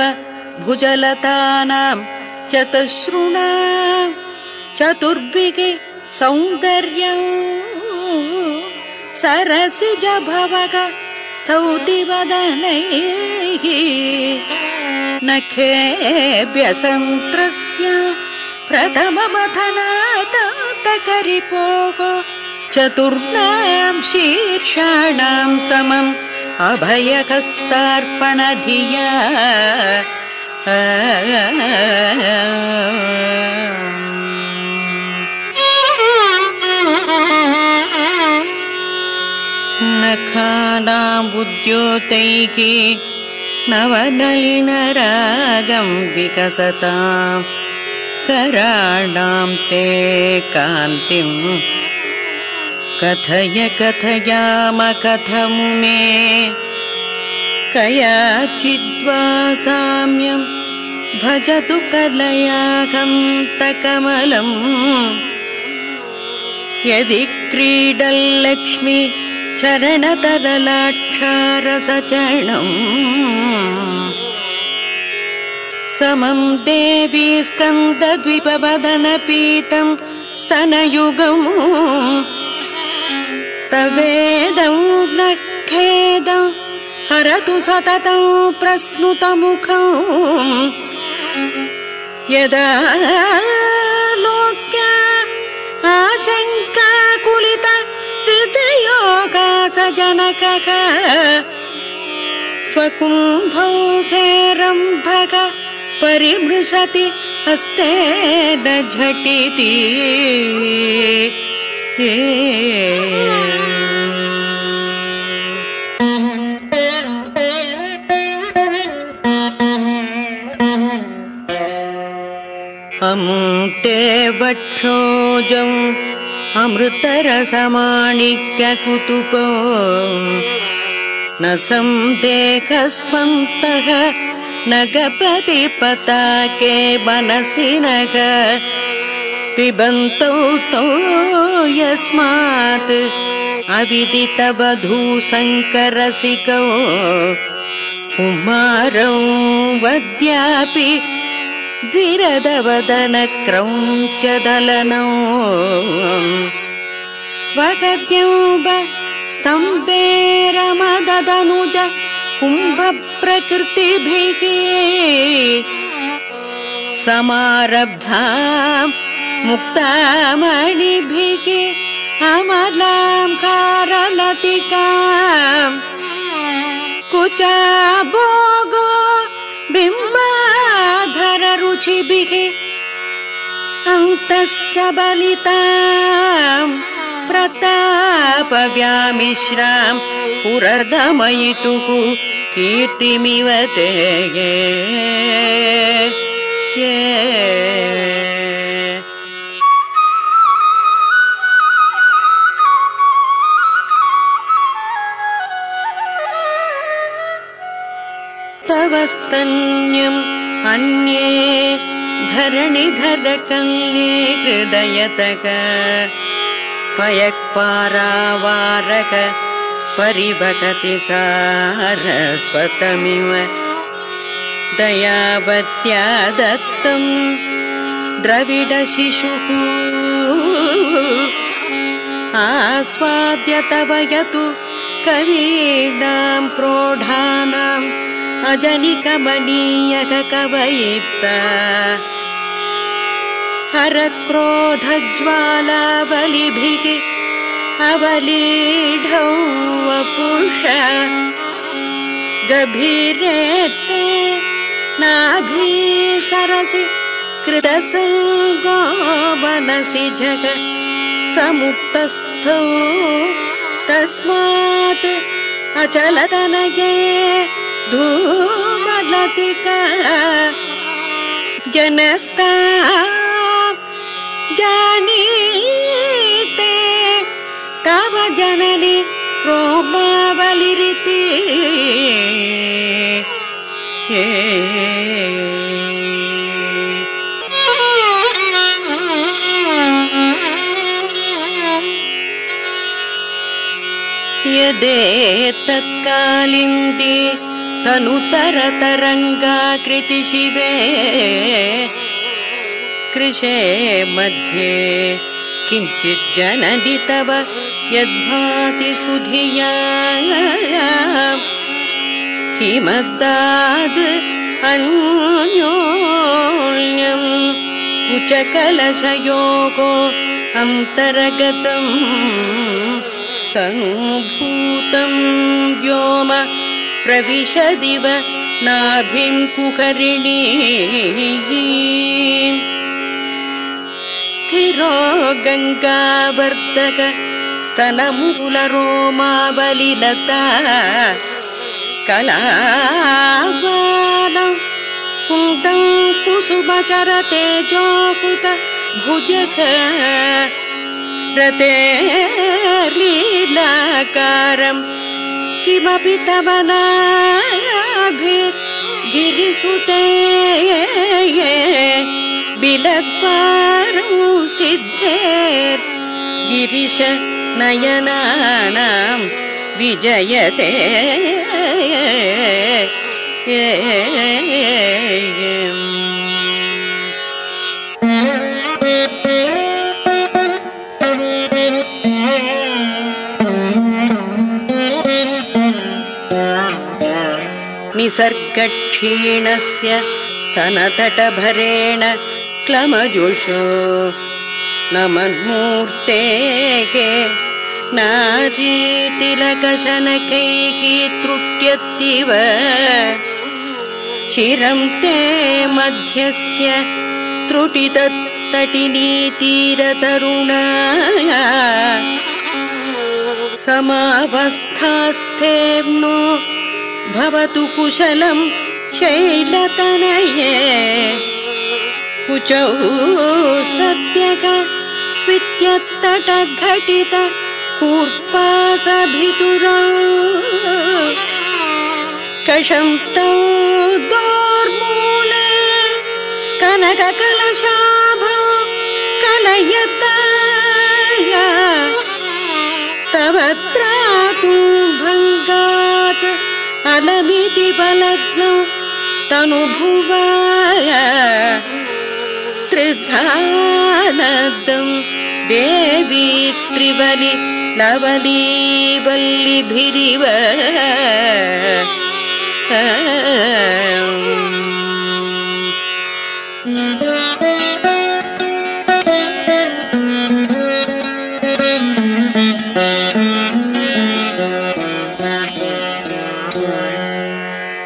भुजलतानाम् चतुश्रुणा चतुर्भिः सौन्दर्यम् सरसिज भवग स्तौतिवदनैः नखेभ्यसन्त्रस्य प्रथममथनातकरिपोः चतुर्णाम् शीर्षाणाम् समम् अभयहस्तार्पणधिया। नखानाम्बुद्योतैः नवनलिनरागम् विकसताम् कराणाम् ते कान्तिम् कथय कथयाम कथमु मे कयाचिद्वा साम्यम् भजतु कलयाहन्तकमलम् यदि क्रीडल्लक्ष्मि चरणतरलाक्षारसचरणम् समम् देवी स्कन्दद्विपवदनपीतम् स्तनयुगम् प्रवेदम् न हरतु सततम् प्रस्नुतमुखम् यदा लोक्या आशङ्काकुलित हृदयोगासजनकः स्वकुम्भौघेरम्भग परिमृशति हस्तेन झटिति। अमुते वक्षोजम् अमृतरसमाणिक्यकुतुपो न सन्देहस्पन्तः न गपति पताके मनसि नग पिबन्तौ तौ यस्मात् अविदितवधूशङ्करसिकौ कुमारौ वद्यापि द्विरदवदनक्रौञ्चदलनौ वगद्यौब स्तम्भेरमदनुज कुम्भप्रकृतिभिः समारब्धाम् मुक्तामणिभिः अमलां कारलतिकाम् कुचा भोगो बिम्बाधररुचिभिः अन्तश्च बलिताम् प्रतापव्यामिश्राम् पुरर्दमयितुः कीर्तिमिव ते तव स्तन्यम् अन्ये धरणिधरकल्ये हृदयतक पयक्पारावारक परिवकति सारस्वतमिव दयावत्या दत्तम् द्रविडशिशुः आस्वाद्य तव यतु कवीनाम् प्रोढानाम् अजनिकमनीयक कवयिता हरक्रोधज्वालाबलिभिः अवलीढौ वपुष गभीरे नाभी सरसि कृतसङ्गो मनसि जग। समुक्तस्त समर्थौ तस्मात् अचलतनये धूमलतिका। जनस्ता जानीते तव जननि रोमावलिरिति यदेतत्कालिन्दी तनुतरतरङ्गाकृतिशिवे कृशे मध्ये किञ्चित् जननि तव यद्भाति सुधिया। किमद्दाद् अन्योन्यम् कुचकलशयोगो अन्तरगतम् तनुभूतं व्योम प्रविशदिव नाभिं कुहरिणी गङ्गावर्तक स्तनमूलरोमाबलिलता कलाबालं कुन्दं कुसुमचरते जोकुत भुजग रते लीलाकारं किमपि तव नाभिर्गिरिसुते बिलद्वारौ सिद्धेर् गिरिश नयनानां विजयते निसर्गक्षीणस्य स्तनतटभरेण क्लमजुषो नमन्मूर्तेः नारीतिलकशनकैः त्रुट्यत्तिव शिरं ते मध्यस्य त्रुटितत्तटिनीतीरतरुणा समावस्थास्तेम्नो भवतु कुशलं शैलतनये कुचौ सत्यक स्वित्यत्तटघटित कूर्पासभितुरौ। कशन्तौ दोर्मूले कनककलशाभौ कलयता तव त्रातु भङ्गात् अलमिति बलग्नौ तनुभुवाय त्रिधानदं देवी त्रिवलि लवली वल्लिभिरिव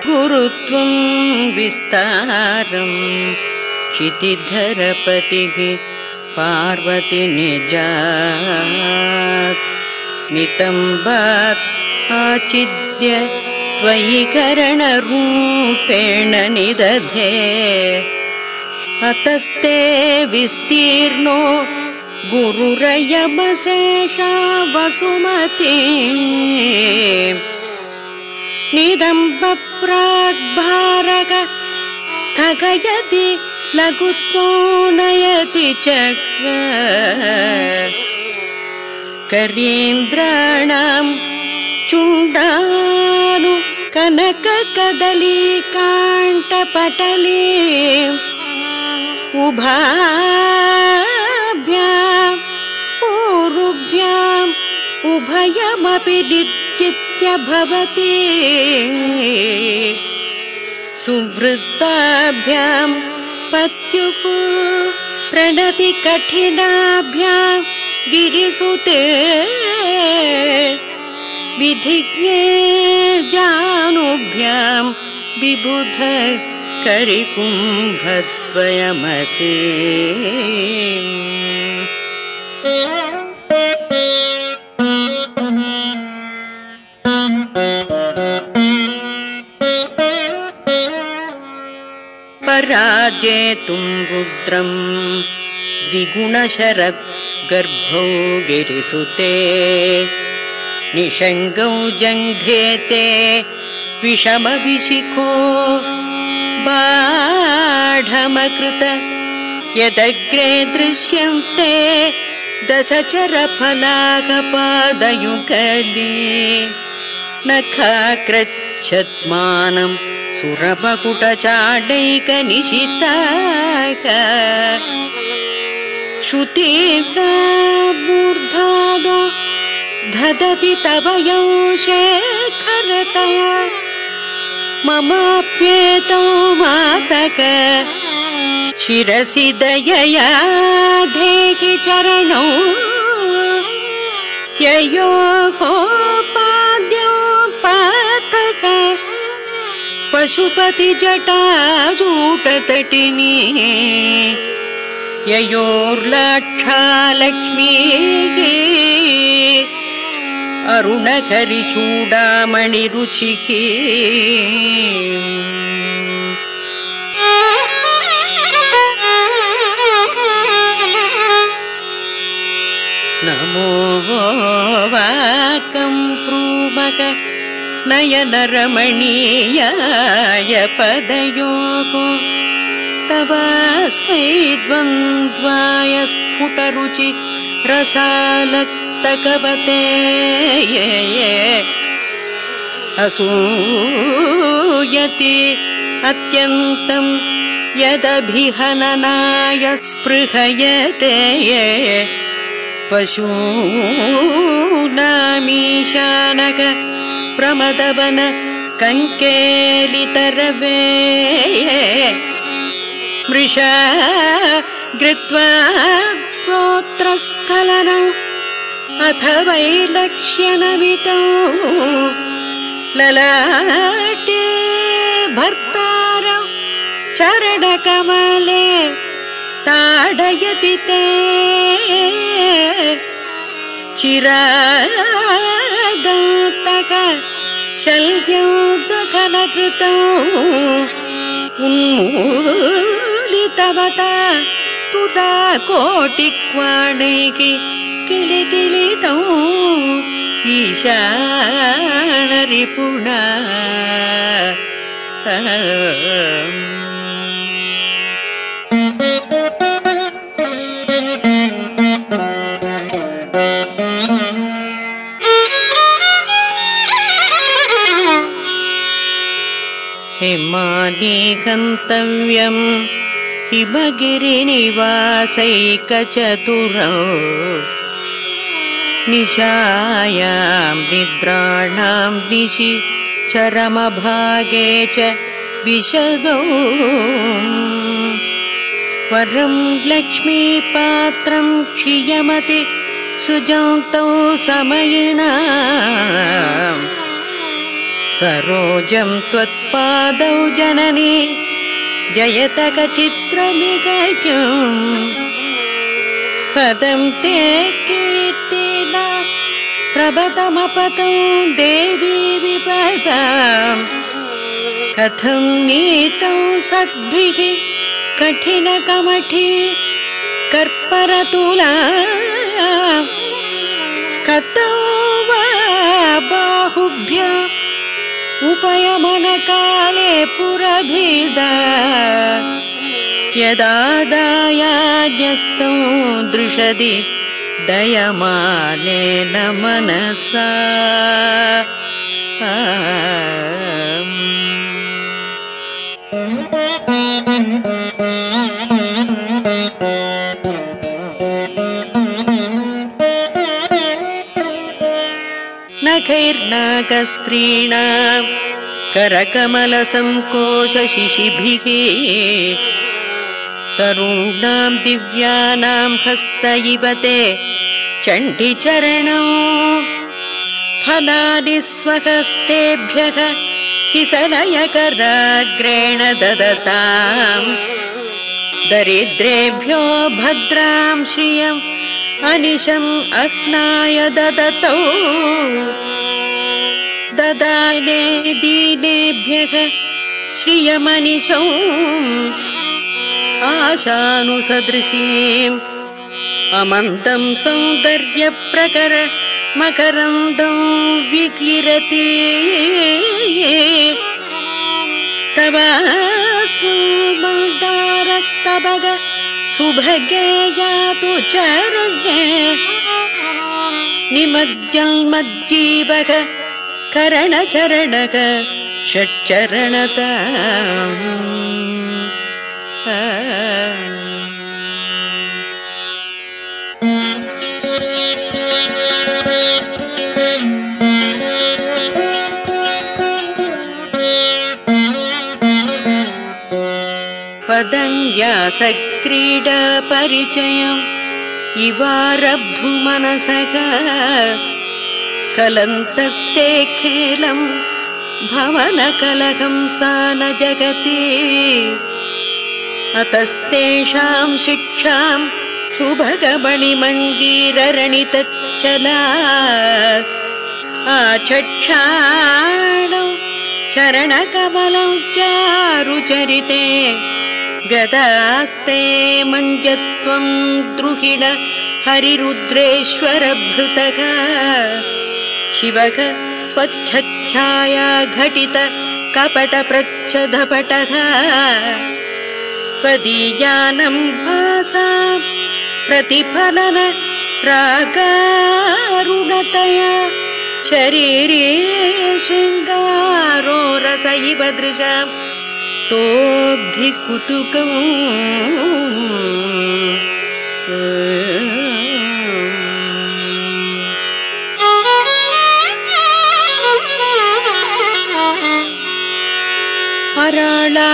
गुरुत्वं विस्तारं क्षितिधरपतिः पार्वती निजात्। नितम्बात् आचिद्य त्वयि करणरूपेण निदधे। अतस्ते विस्तीर्णो गुरुरयमशेषा वसुमती निदम्बप्राग्भारग स्थगयति लघुत्वो नयति च करीन्द्राणां चुण्डानु कनककदलीकाण्ठपटले उभाभ्याम् ऊरुभ्याम् उभयमपि निश्चित्य भवति। सुवृत्ताभ्यां पत्युः प्रणति कठिनाभ्यां गिरिसुते विधिज्ञे जानुभ्यां विबुध करिकुम्भद्वयमसि पराजेतुं रुद्रम् द्विगुणशरद्गर्भौ गिरिसुते। निषङ्गौ जङ्घेते विषमविशिखो बाढमकृत। यदग्रे दृश्यन्ते दशचरफलाकपादयुगली नखाकृच्छत्मानं सुरपकुटचाडैकनिशिताः श्रुतीर्णामूर्धादो ददति तव यौ शेखरतया ममाप्येतौ मातक शिरसि दयया धेहि चरणौ। ययोपाद्यौ पातक पशुपतिजटाजूटतटिनी। ययोर्लाक्षालक्ष्मीः। अरुणकरिचूडामणिरुचिः नमो वाकं प्रूमक नयनरमणीयाय पदयोः तवास्मै द्वन्द्वाय स्फुटरुचि रसालक्तकवते। असूयति अत्यन्तं यदभिहननाय स्पृहयते। पशूनामीशानक प्रमदवन कङ्केलितरवे मृषा गृत्वा गोत्रस्खलनौ अथ वैलक्ष्यनमितौ ललाटे भर्तारौ चरणकमले ताडयति ते चिरादन्तक शल्योदकलकृतौ उन्मूलितवता तुदा कोटिक्वाणैः किलिकिलितौ ईशानरिपुणा गन्तव्यम् हिमगिरिनिवासैकचतुरौ निशायां निद्राणां निशि चरमभागे च विशदौ। वरं लक्ष्मीपात्रं क्षियमति सृजन्तौ समयिणाम् सरोजं त्वत्पादौ जननी जयतकचित्रमिगम् पदं ते कीर्तिना प्रभतमपतौ देवी विपदाम् कथं नीतौ सद्भिः कठिनकमठी कर्परतुला। कतौ वा बाहुभ्य उपयमनकाले पुरभिदा। यदा दायाज्ञस्तौ दृशदि दयमानेन मनसा नखैर्नाकस्त्रीणां करकमलसङ्कोशशिशिभिः तरूणां दिव्यानां हस्त इव ते चण्डिचरणौ। फलानि स्वहस्तेभ्यः किसलयकराग्रेण ददताम्। दरिद्रेभ्यो भद्रां श्रियम् अनिशम् अह्नाय ददतौ ददाने दीनेभ्यः श्रियमनिशौ आशानुसदृशीम् अमन्तं सौन्दर्यप्रकर मकरन्दं विकिरति तव मन्दारस्तभग सुभगे यातु चरण्ये। निमज्जन्मज्जीवक करणचरणक षट्चरणता पदन्यासक्रीडापरिचयम् इवारब्धुमनसः स्खलन्तस्ते खेलम् भवनकलहं सा न जगति। अतस्तेषां शिक्षां सुभगमणिमञ्जीररणितच्छला आचक्षाणौ चरणकमलं चारुचरिते गदास्ते मञ्जत्वं द्रुहिण हरिरुद्रेश्वरभृतः शिवः घटित कपटप्रच्छधपटः त्वदीयानं भासा प्रतिफलन रागारुणतया शरीरे शृङ्गारो रस इव दृशाम् तोग्धिकुतुकम्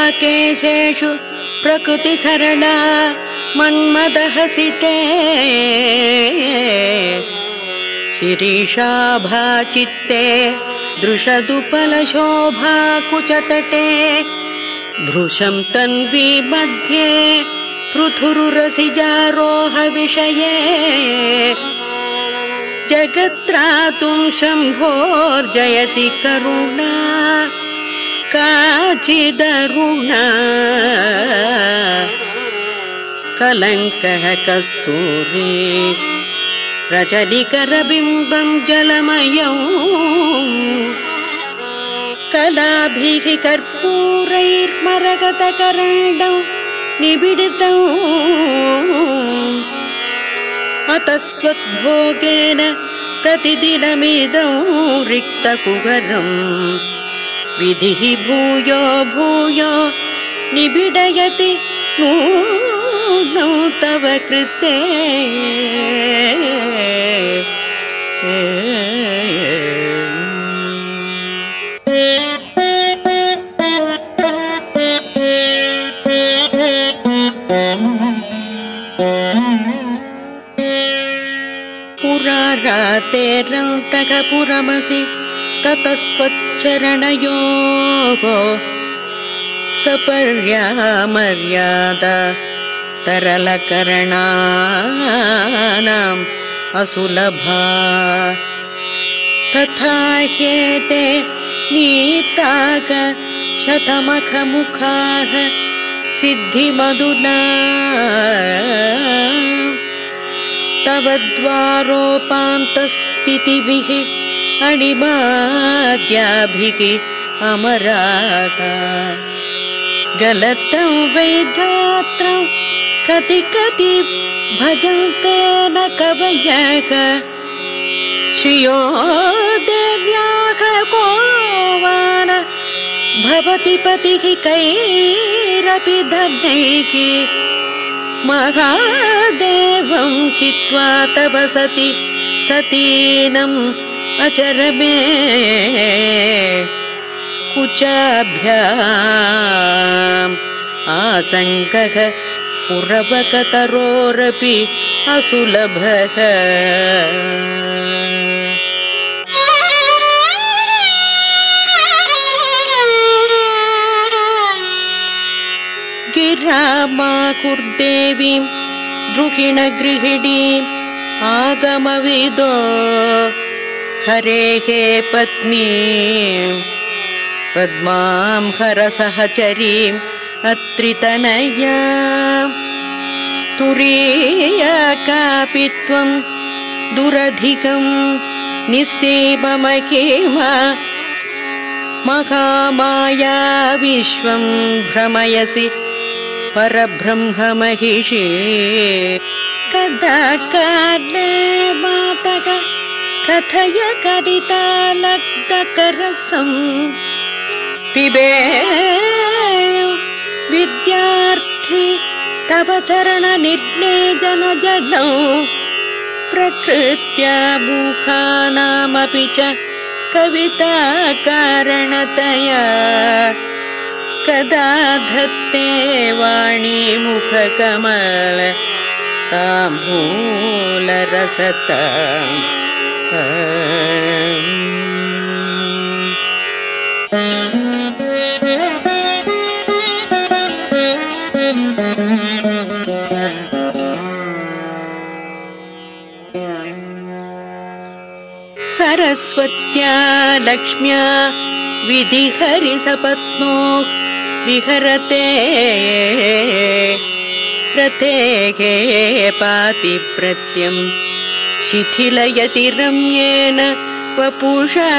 अराळाकेशेषु प्रकृतिसरला मन्मदहसिते। शिरीषाभाचित्ते दृशदुपलशोभा कुचतटे भृशं तन्वी मध्ये पृथुरुरसिजारोहविषये। जगत्रातुं शम्भोर्जयति करुणा काचिदरुणा। कलङ्कः कस्तूरी। रजनिकरबिम्बं जलमयौ। कलाभिः कर्पूरैर्मरगतकरणौ निबिडितौ अतस्त्वद्भोगेन प्रतिदिनमिदं रिक्तकुहरम् विधिः भूयो भूयो निबिडयति नूनौ तव कृते। पुरारातेरन्तक ततस्त्वच्चरणयोः सपर्यामर्यादा तरलकरणानाम् असुलभा। तथा ह्येते नीताक शतमखमुखाः सिद्धिमधुना। तव द्वारोपान्तस्थितिभिः अणिमाद्याभिः अमराः गलत्रं वैधात्रं कति कति भजन्ते न कवयः। श्रियो देव्याः को वान भवति पतिः कैरपि धनैः महादेवं हित्वा तव सति सतीनम् अचरमे कुचाभ्याम् आसङ्गः पुरवकतरोरपि असुलभः। गिरामाकुर्देवीं द्रुहिणगृहिणीम् आगमविदो हरेः पत्नी पद्मां हरसहचरीम् अत्रितनया। तुरीया कापि त्वं दुरधिकं निःसेवमहिमा। महामाया विश्वं भ्रमयसि परब्रह्ममहिषे। कदा काले मातः कथय कदितालक्तकरसम् पिबे विद्यार्थी तव चरणनिर्लेजनजलौ प्रकृत्या मुखानामपि च कविता कारणतया कदा धत्ते वाणी मुखकमल ताम्बूलरसता सरस्वत्या लक्ष्म्या विधिहरिसपत्नो विहरते रतेः पातिप्रत्यं शिथिलयति रम्येन वपुषा।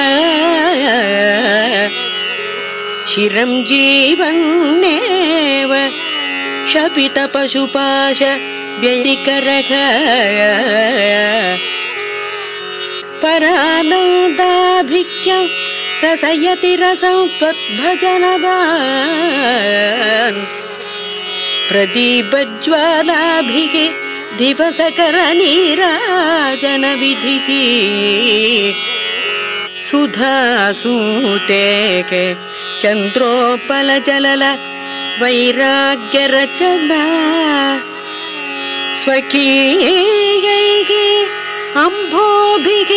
शिरं जीवन्नेव शपितपशुपाश व्यतिकरः परानोदाभिख्यं रसयति रसं त्वद्भजनवान्। प्रदीपज्वालाभिः दिवसकरनीराजनविधिः चन्द्रोपलजलल वैराग्यरचना स्वकीयैः अम्भोभिः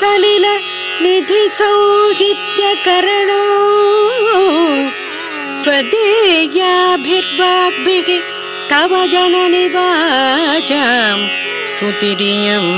सलिल निधिसौहित्यकरणो त्वदेयाभिर्वाग्भिः तव जननि वाचां स्तुतिरियम्